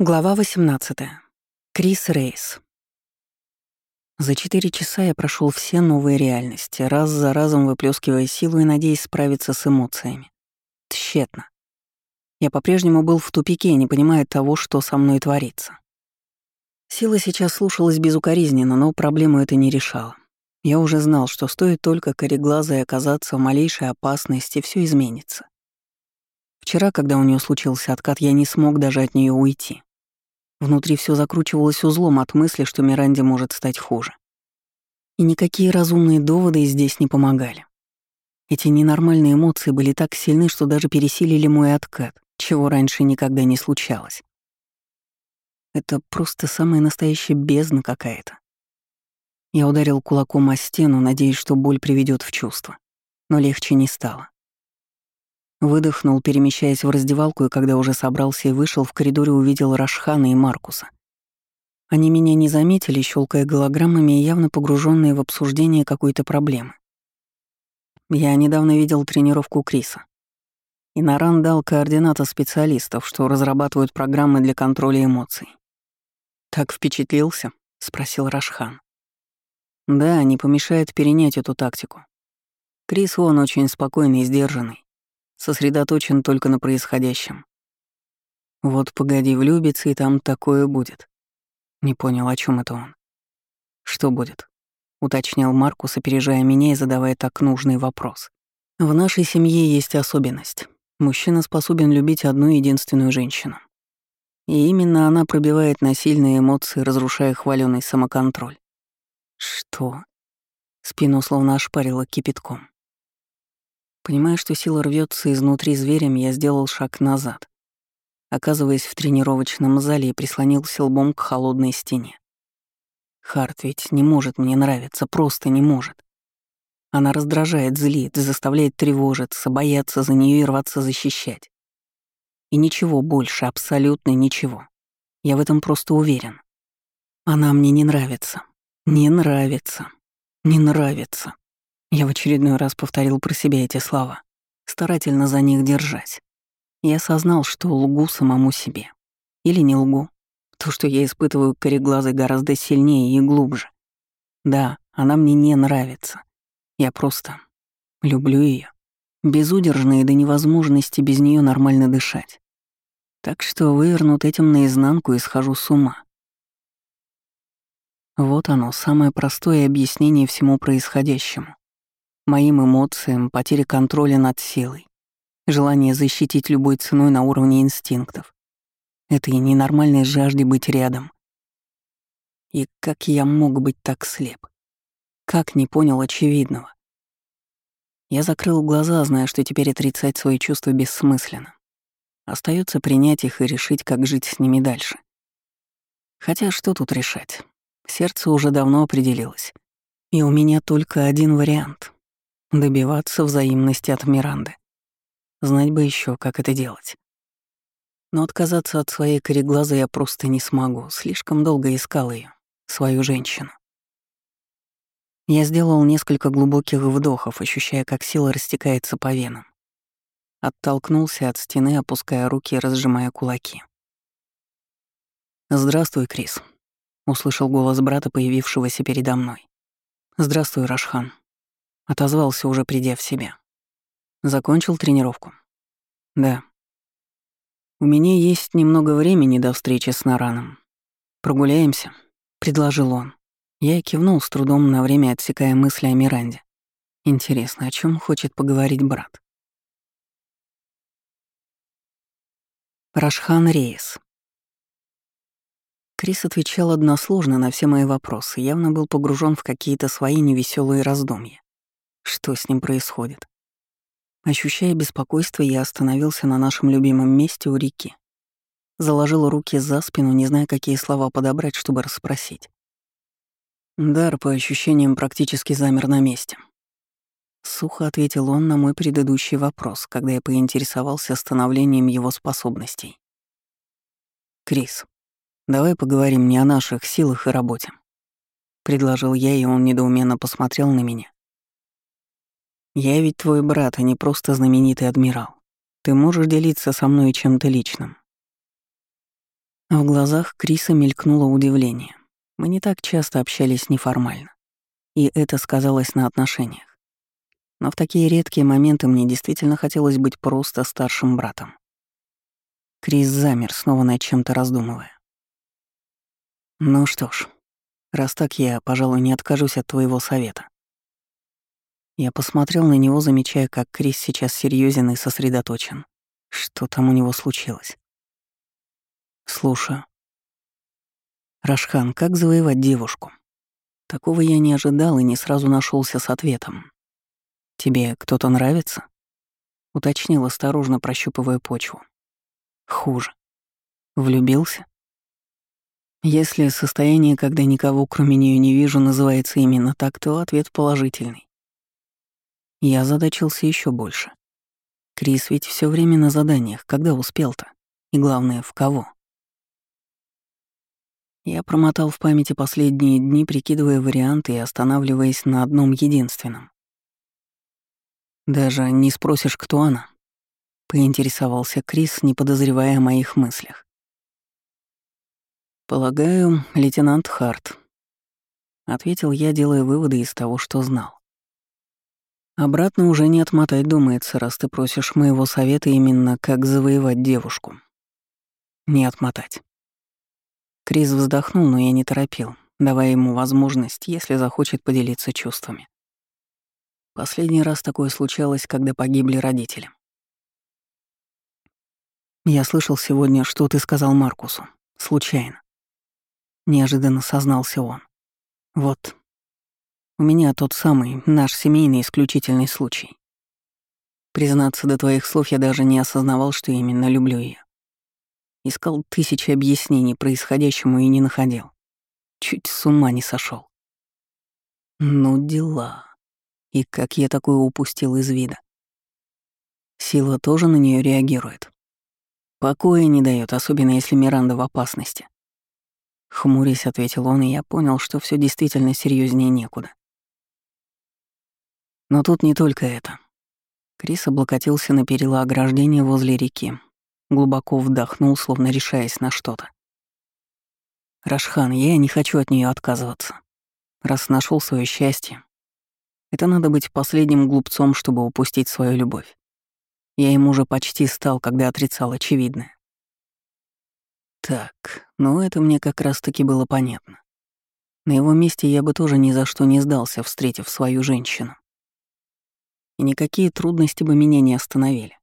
Глава 18. Крис Рейс. За четыре часа я прошел все новые реальности, раз за разом выплескивая силу и надеясь справиться с эмоциями. Тщетно. Я по-прежнему был в тупике, не понимая того, что со мной творится. Сила сейчас слушалась безукоризненно, но проблему это не решала. Я уже знал, что стоит только кореглазой оказаться в малейшей опасности, все изменится. Вчера, когда у нее случился откат, я не смог даже от нее уйти. Внутри все закручивалось узлом от мысли, что Миранде может стать хуже. И никакие разумные доводы здесь не помогали. Эти ненормальные эмоции были так сильны, что даже пересилили мой откат, чего раньше никогда не случалось. Это просто самая настоящая бездна какая-то. Я ударил кулаком о стену, надеясь, что боль приведет в чувство. Но легче не стало. Выдохнул, перемещаясь в раздевалку, и когда уже собрался и вышел, в коридоре увидел Рашхана и Маркуса. Они меня не заметили, щелкая голограммами и явно погруженные в обсуждение какой-то проблемы. Я недавно видел тренировку Криса. И Наран дал координаты специалистов, что разрабатывают программы для контроля эмоций. «Так впечатлился?» — спросил Рашхан. «Да, не помешает перенять эту тактику. Крис он очень спокойный и сдержанный сосредоточен только на происходящем. Вот погоди, влюбится, и там такое будет. Не понял, о чем это он. Что будет? Уточнял Маркус, опережая меня и задавая так нужный вопрос. В нашей семье есть особенность. Мужчина способен любить одну единственную женщину. И именно она пробивает на сильные эмоции, разрушая хваленый самоконтроль. Что? Спину словно ошпарило кипятком. Понимая, что сила рвется изнутри зверем, я сделал шаг назад, оказываясь в тренировочном зале и прислонился лбом к холодной стене. Харт ведь не может мне нравиться, просто не может. Она раздражает, злит, заставляет тревожиться, бояться за нее и рваться защищать. И ничего больше, абсолютно ничего. Я в этом просто уверен. Она мне не нравится. Не нравится. Не нравится. Я в очередной раз повторил про себя эти слова, старательно за них держать. Я осознал, что лгу самому себе. Или не лгу. То, что я испытываю кореглазой гораздо сильнее и глубже. Да, она мне не нравится. Я просто люблю ее. Безудержно и до невозможности без нее нормально дышать. Так что вывернут этим наизнанку и схожу с ума. Вот оно, самое простое объяснение всему происходящему моим эмоциям, потере контроля над силой, желание защитить любой ценой на уровне инстинктов, этой ненормальной жажде быть рядом. И как я мог быть так слеп? Как не понял очевидного? Я закрыл глаза, зная, что теперь отрицать свои чувства бессмысленно. Остается принять их и решить, как жить с ними дальше. Хотя что тут решать? Сердце уже давно определилось. И у меня только один вариант Добиваться взаимности от Миранды. Знать бы еще, как это делать. Но отказаться от своей кореглаза я просто не смогу. Слишком долго искал ее, свою женщину. Я сделал несколько глубоких вдохов, ощущая, как сила растекается по венам. Оттолкнулся от стены, опуская руки и разжимая кулаки. «Здравствуй, Крис», — услышал голос брата, появившегося передо мной. «Здравствуй, Рашхан», Отозвался, уже придя в себя. Закончил тренировку? Да. У меня есть немного времени до встречи с Нараном. Прогуляемся, предложил он. Я кивнул с трудом на время, отсекая мысли о Миранде. Интересно, о чем хочет поговорить брат? Рашхан Рейс. Крис отвечал односложно на все мои вопросы, явно был погружен в какие-то свои невеселые раздумья. Что с ним происходит? Ощущая беспокойство, я остановился на нашем любимом месте у реки. Заложил руки за спину, не зная, какие слова подобрать, чтобы расспросить. Дар, по ощущениям, практически замер на месте. Сухо ответил он на мой предыдущий вопрос, когда я поинтересовался становлением его способностей. «Крис, давай поговорим не о наших силах и работе», — предложил я, и он недоуменно посмотрел на меня. Я ведь твой брат, а не просто знаменитый адмирал. Ты можешь делиться со мной чем-то личным. В глазах Криса мелькнуло удивление. Мы не так часто общались неформально. И это сказалось на отношениях. Но в такие редкие моменты мне действительно хотелось быть просто старшим братом. Крис замер, снова над чем-то раздумывая. «Ну что ж, раз так я, пожалуй, не откажусь от твоего совета». Я посмотрел на него, замечая, как Крис сейчас серьезен и сосредоточен. Что там у него случилось? Слушаю. Рашхан, как завоевать девушку? Такого я не ожидал и не сразу нашелся с ответом. Тебе кто-то нравится? Уточнил осторожно, прощупывая почву. Хуже. Влюбился? Если состояние, когда никого кроме нее не вижу, называется именно так, то ответ положительный. Я задачился еще больше. Крис ведь все время на заданиях, когда успел-то? И главное, в кого? Я промотал в памяти последние дни, прикидывая варианты и останавливаясь на одном единственном. «Даже не спросишь, кто она?» — поинтересовался Крис, не подозревая о моих мыслях. «Полагаю, лейтенант Харт», — ответил я, делая выводы из того, что знал. «Обратно уже не отмотать, думается, раз ты просишь моего совета именно как завоевать девушку. Не отмотать». Крис вздохнул, но я не торопил, давая ему возможность, если захочет поделиться чувствами. Последний раз такое случалось, когда погибли родители. «Я слышал сегодня, что ты сказал Маркусу. Случайно». Неожиданно сознался он. «Вот. У меня тот самый, наш семейный исключительный случай. Признаться, до твоих слов я даже не осознавал, что именно люблю ее. Искал тысячи объяснений происходящему и не находил. Чуть с ума не сошел. Ну дела. И как я такое упустил из вида? Сила тоже на нее реагирует. Покоя не дает, особенно если Миранда в опасности. Хмурясь, ответил он, и я понял, что все действительно серьезнее некуда. Но тут не только это. Крис облокотился на перила ограждения возле реки, Глубоко вдохнул, словно решаясь на что-то. «Рашхан, я не хочу от нее отказываться. Раз нашел свое счастье, это надо быть последним глупцом, чтобы упустить свою любовь. Я им уже почти стал, когда отрицал очевидное. Так, ну это мне как раз-таки было понятно. На его месте я бы тоже ни за что не сдался, встретив свою женщину. И никакие трудности бы меня не остановили.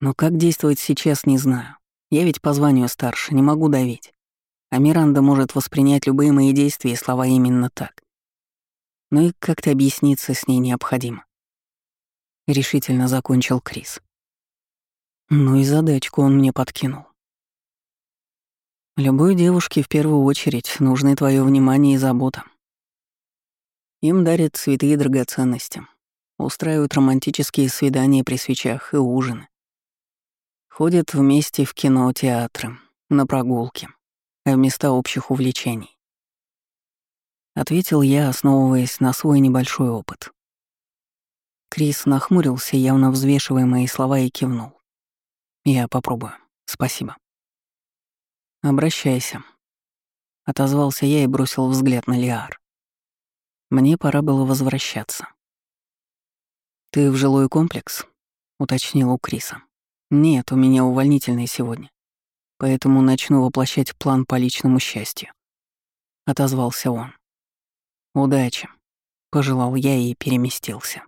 Но как действовать сейчас, не знаю. Я ведь по званию старше, не могу давить. А Миранда может воспринять любые мои действия и слова именно так. Но и как-то объясниться с ней необходимо. Решительно закончил Крис. Ну и задачку он мне подкинул. Любой девушке в первую очередь нужны твое внимание и забота. Им дарят цветы и драгоценности, устраивают романтические свидания при свечах и ужины. Ходят вместе в кино, театры, на прогулки, в места общих увлечений. Ответил я, основываясь на свой небольшой опыт. Крис нахмурился, явно взвешивая мои слова, и кивнул. «Я попробую. Спасибо». «Обращайся», — отозвался я и бросил взгляд на Лиар. Мне пора было возвращаться. «Ты в жилой комплекс?» — уточнил у Криса. «Нет, у меня увольнительный сегодня, поэтому начну воплощать план по личному счастью», — отозвался он. «Удачи», — пожелал я и переместился.